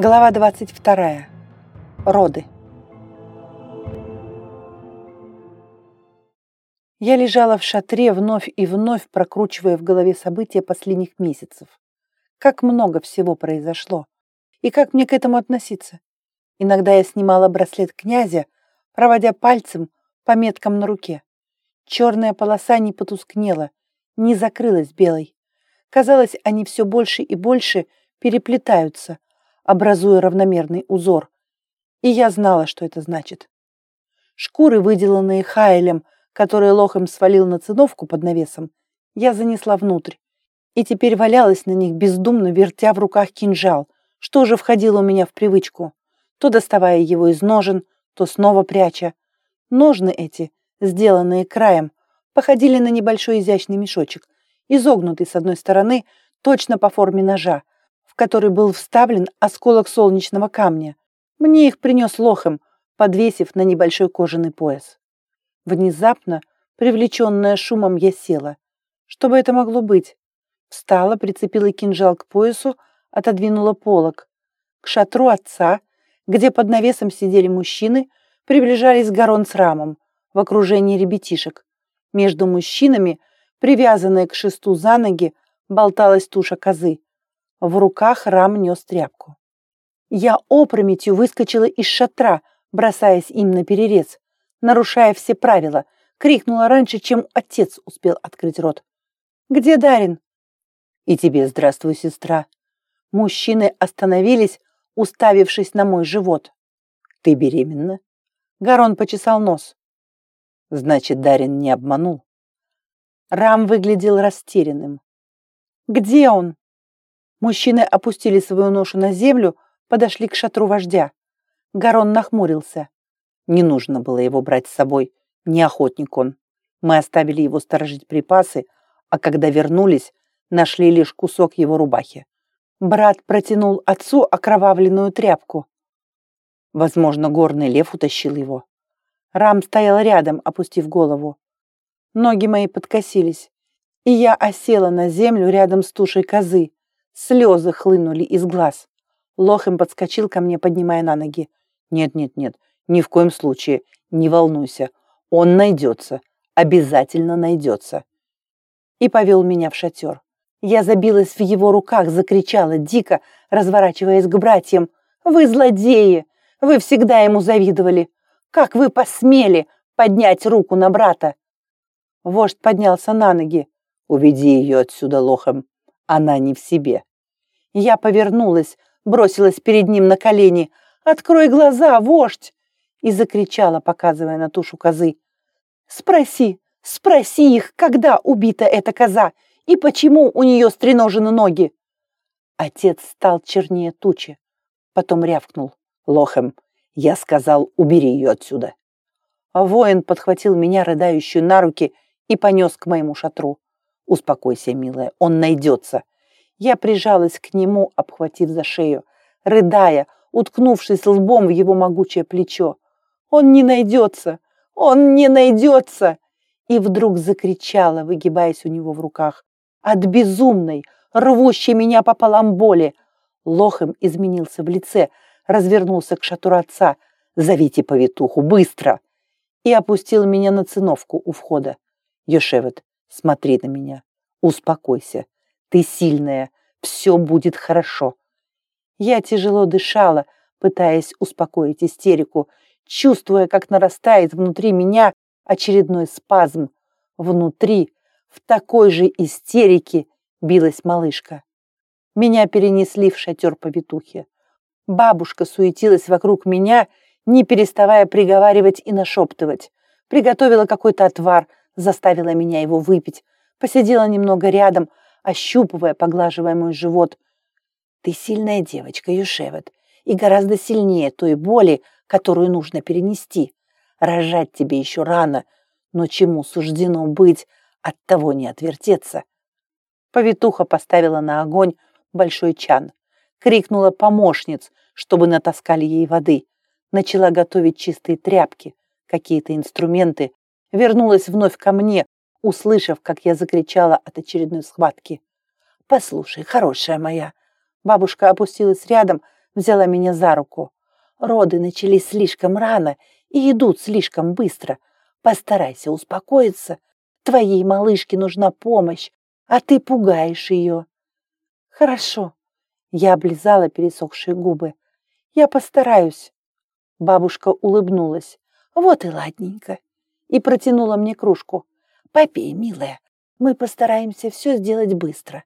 Глава 22. Роды. Я лежала в шатре, вновь и вновь прокручивая в голове события последних месяцев. Как много всего произошло. И как мне к этому относиться? Иногда я снимала браслет князя, проводя пальцем по меткам на руке. Черная полоса не потускнела, не закрылась белой. Казалось, они все больше и больше переплетаются, образуя равномерный узор. И я знала, что это значит. Шкуры, выделанные Хайлем, которые Лохом свалил на циновку под навесом, я занесла внутрь. И теперь валялась на них, бездумно вертя в руках кинжал, что уже входило у меня в привычку, то доставая его из ножен, то снова пряча. Ножны эти, сделанные краем, походили на небольшой изящный мешочек, изогнутый с одной стороны, точно по форме ножа, который был вставлен осколок солнечного камня. Мне их принес лохом, подвесив на небольшой кожаный пояс. Внезапно, привлеченная шумом, я села. Что бы это могло быть? Встала, прицепила кинжал к поясу, отодвинула полог. К шатру отца, где под навесом сидели мужчины, приближались Гарон с Рамом в окружении ребятишек. Между мужчинами, привязанная к шесту за ноги, болталась туша козы. В руках Рам нес тряпку. Я опрометью выскочила из шатра, бросаясь им на перерез, нарушая все правила, крикнула раньше, чем отец успел открыть рот. «Где Дарин?» «И тебе здравствуй, сестра». Мужчины остановились, уставившись на мой живот. «Ты беременна?» Гарон почесал нос. «Значит, Дарин не обманул». Рам выглядел растерянным. «Где он?» Мужчины опустили свою ношу на землю, подошли к шатру вождя. Гарон нахмурился. Не нужно было его брать с собой, не охотник он. Мы оставили его сторожить припасы, а когда вернулись, нашли лишь кусок его рубахи. Брат протянул отцу окровавленную тряпку. Возможно, горный лев утащил его. Рам стоял рядом, опустив голову. Ноги мои подкосились, и я осела на землю рядом с тушей козы, Слезы хлынули из глаз. Лохем подскочил ко мне, поднимая на ноги. «Нет, нет, нет, ни в коем случае, не волнуйся. Он найдется, обязательно найдется». И повел меня в шатер. Я забилась в его руках, закричала дико, разворачиваясь к братьям. «Вы злодеи! Вы всегда ему завидовали! Как вы посмели поднять руку на брата?» Вождь поднялся на ноги. «Уведи ее отсюда, лохом. Она не в себе». Я повернулась, бросилась перед ним на колени. «Открой глаза, вождь!» И закричала, показывая на тушу козы. «Спроси, спроси их, когда убита эта коза и почему у нее стреножены ноги!» Отец стал чернее тучи, потом рявкнул. «Лохем, я сказал, убери ее отсюда!» А воин подхватил меня, рыдающую, на руки и понес к моему шатру. «Успокойся, милая, он найдется!» Я прижалась к нему, обхватив за шею, рыдая, уткнувшись лбом в его могучее плечо. «Он не найдется! Он не найдется!» И вдруг закричала, выгибаясь у него в руках. От безумной, рвущей меня пополам боли. Лохом изменился в лице, развернулся к шатуру отца. «Зовите повитуху, быстро!» И опустил меня на циновку у входа. «Йошевет, смотри на меня, успокойся, ты сильная, все будет хорошо. Я тяжело дышала, пытаясь успокоить истерику, чувствуя, как нарастает внутри меня очередной спазм. Внутри, в такой же истерике, билась малышка. Меня перенесли в шатер повитухи. Бабушка суетилась вокруг меня, не переставая приговаривать и нашептывать. Приготовила какой-то отвар, заставила меня его выпить, посидела немного рядом, ощупывая, поглаживая мой живот. «Ты сильная девочка, Юшевет, и гораздо сильнее той боли, которую нужно перенести. Рожать тебе еще рано, но чему суждено быть, от того не отвертеться». Повитуха поставила на огонь большой чан, крикнула помощниц, чтобы натаскали ей воды, начала готовить чистые тряпки, какие-то инструменты, вернулась вновь ко мне, услышав, как я закричала от очередной схватки. «Послушай, хорошая моя!» Бабушка опустилась рядом, взяла меня за руку. Роды начались слишком рано и идут слишком быстро. Постарайся успокоиться. Твоей малышке нужна помощь, а ты пугаешь ее. Хорошо. Я облизала пересохшие губы. Я постараюсь. Бабушка улыбнулась. Вот и ладненько. И протянула мне кружку. Попей, милая. Мы постараемся все сделать быстро.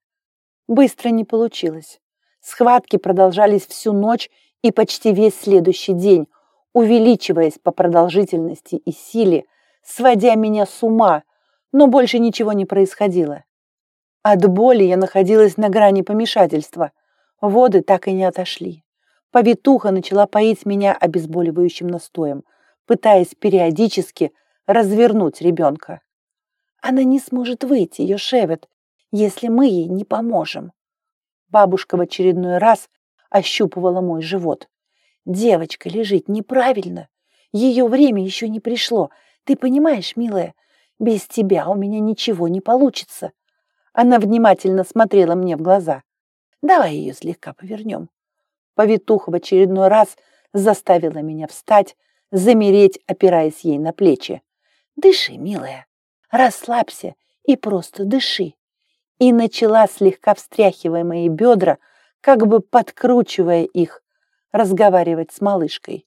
Быстро не получилось. Схватки продолжались всю ночь и почти весь следующий день, увеличиваясь по продолжительности и силе, сводя меня с ума, но больше ничего не происходило. От боли я находилась на грани помешательства. Воды так и не отошли. Повитуха начала поить меня обезболивающим настоем, пытаясь периодически развернуть ребенка. Она не сможет выйти, ее шевет, если мы ей не поможем. Бабушка в очередной раз ощупывала мой живот. Девочка лежит неправильно. Ее время еще не пришло. Ты понимаешь, милая, без тебя у меня ничего не получится. Она внимательно смотрела мне в глаза. Давай ее слегка повернем. Повитуха в очередной раз заставила меня встать, замереть, опираясь ей на плечи. Дыши, милая, расслабься и просто дыши. И начала, слегка встряхивая мои бедра, как бы подкручивая их, разговаривать с малышкой.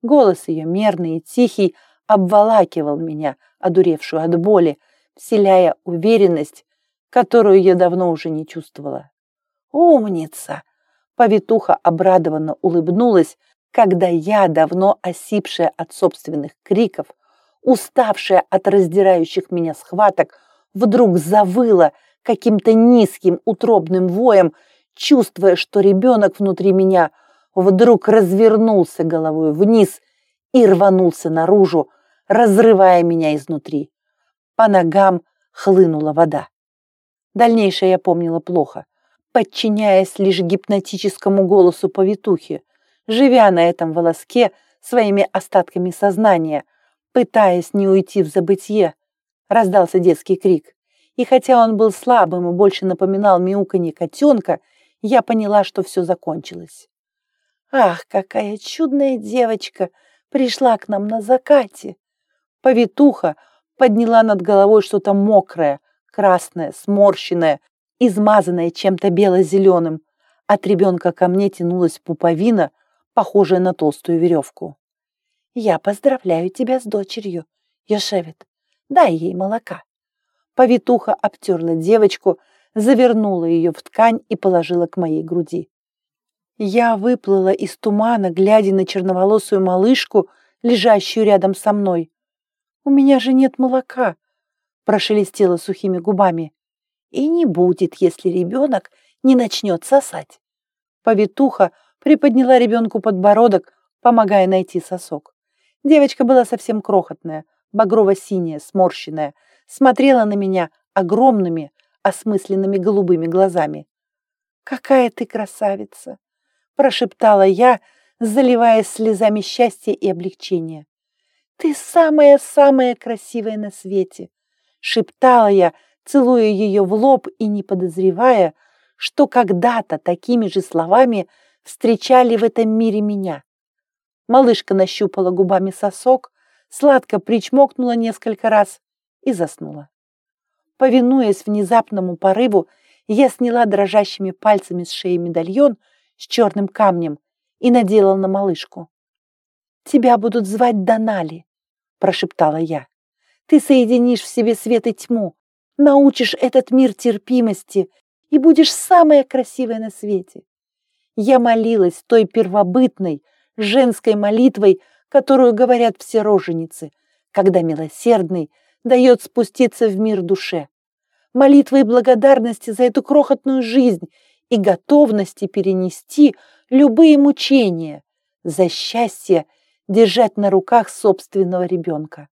Голос ее мерный и тихий обволакивал меня, одуревшую от боли, вселяя уверенность, которую я давно уже не чувствовала. «Умница!» Повитуха обрадованно улыбнулась, когда я, давно осипшая от собственных криков, уставшая от раздирающих меня схваток, вдруг завыла каким-то низким утробным воем, чувствуя, что ребенок внутри меня вдруг развернулся головой вниз и рванулся наружу, разрывая меня изнутри. По ногам хлынула вода. Дальнейшее я помнила плохо, подчиняясь лишь гипнотическому голосу повитухи, живя на этом волоске своими остатками сознания, пытаясь не уйти в забытье, раздался детский крик. И хотя он был слабым и больше напоминал мяуканье котенка, я поняла, что все закончилось. Ах, какая чудная девочка пришла к нам на закате! Повитуха подняла над головой что-то мокрое, красное, сморщенное, измазанное чем-то бело-зеленым. От ребенка ко мне тянулась пуповина, похожая на толстую веревку. «Я поздравляю тебя с дочерью, Йошевит. Дай ей молока». Повитуха обтерла девочку, завернула ее в ткань и положила к моей груди. Я выплыла из тумана, глядя на черноволосую малышку, лежащую рядом со мной. «У меня же нет молока», — прошелестела сухими губами. «И не будет, если ребенок не начнет сосать». Повитуха приподняла ребенку подбородок, помогая найти сосок. Девочка была совсем крохотная, багрово-синяя, сморщенная, смотрела на меня огромными, осмысленными голубыми глазами. «Какая ты красавица!» — прошептала я, заливаясь слезами счастья и облегчения. «Ты самая-самая красивая на свете!» — шептала я, целуя ее в лоб и не подозревая, что когда-то такими же словами встречали в этом мире меня. Малышка нащупала губами сосок, сладко причмокнула несколько раз и заснула. Повинуясь внезапному порыву, я сняла дрожащими пальцами с шеи медальон с черным камнем и надела на малышку. «Тебя будут звать Донали», — прошептала я. «Ты соединишь в себе свет и тьму, научишь этот мир терпимости и будешь самая красивая на свете». Я молилась той первобытной, женской молитвой, которую говорят все роженицы, когда милосердный дает спуститься в мир душе. Молитвой благодарности за эту крохотную жизнь и готовности перенести любые мучения за счастье держать на руках собственного ребенка.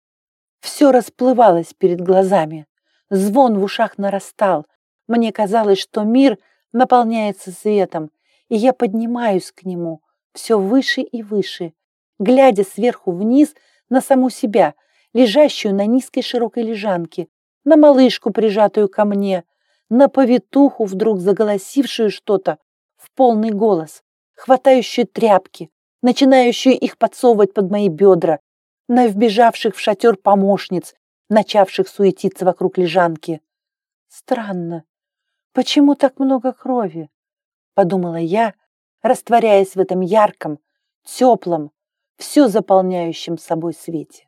Все расплывалось перед глазами, звон в ушах нарастал. Мне казалось, что мир наполняется светом, и я поднимаюсь к нему все выше и выше, глядя сверху вниз на саму себя, лежащую на низкой широкой лежанке, на малышку, прижатую ко мне, на повитуху, вдруг заголосившую что-то в полный голос, хватающую тряпки, начинающую их подсовывать под мои бедра, на вбежавших в шатер помощниц, начавших суетиться вокруг лежанки. Странно, почему так много крови? Подумала я, растворяясь в этом ярком, теплом, все заполняющем собой свете.